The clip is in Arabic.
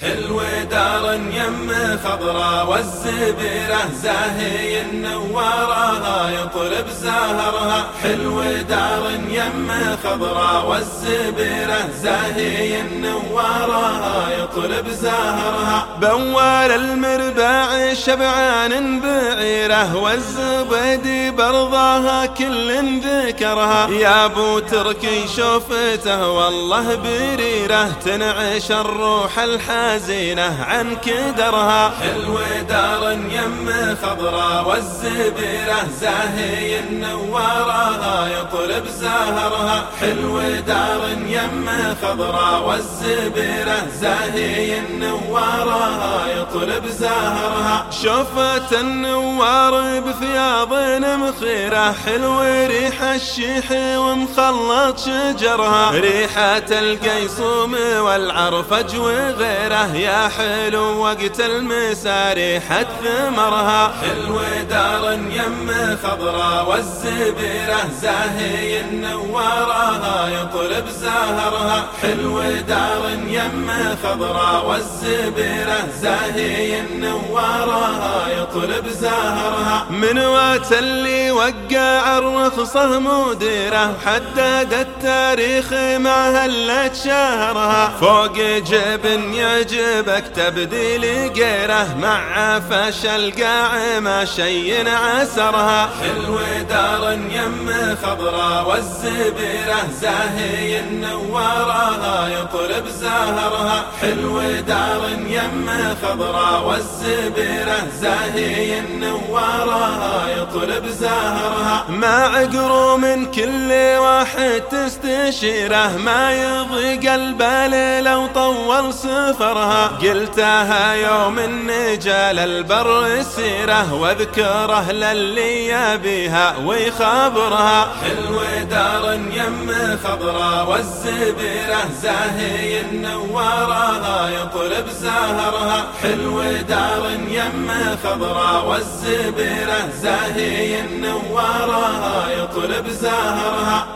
حلو دار يم خضرا والزبيرة زاهي النوارة يطلب زهرها. حلو دار يم خضرا والزبيرة زاهي النوارة يطلب زهرها. بوال المرباع شبعان بعيره والزبيدي برضاها كل ذكرها. يا أبو تركي شوفته والله بريره تنعش الروح الحال حزينة عن كدرها. حلو دار يم خضرا والزبيرة زاهي النوارة يطلب زهرها حلو دار يم خضرا والزبيرة زاهي النوارة يطلب زهرها. شفت النوار بثياب مخيرة حلو ريح الشيح ومخلط شجرها. ريحة القيصوم والعرفج وغيره يا حلو وقت المساري حد ثمرها. حلو دار يم خضرا والزبيرة زاهي النوارة يطلب زهرها حلو دار يم خضرا والزبيرة زاهي النوارة يطلب زهرها. من وات اللي وقع الرخصة مديرة حدد التاريخ مع هلة شهرها. فوق جبن يا يعجبك تبديل غيره مع فشل قاعمة شي عسرها. حلو دار يم خضرا والزبيرة زاهي النوارة يطلب زهرها. حلو دار يم خضرا والزبيرة زاهي النوارة يطلب زهرها. ما عقرو من كل واحد تستشيره ما يضيق البال لو طول سفر ذكرها قلتها يوم النجال البر السيرة واذكره للي يبيها ويخبرها حلو دار يم خضرا والزبيرة زاهي النوارة يطلب زهرها. حلو دار يم خضرا والزبيرة زاهي النوارة يطلب زهرها.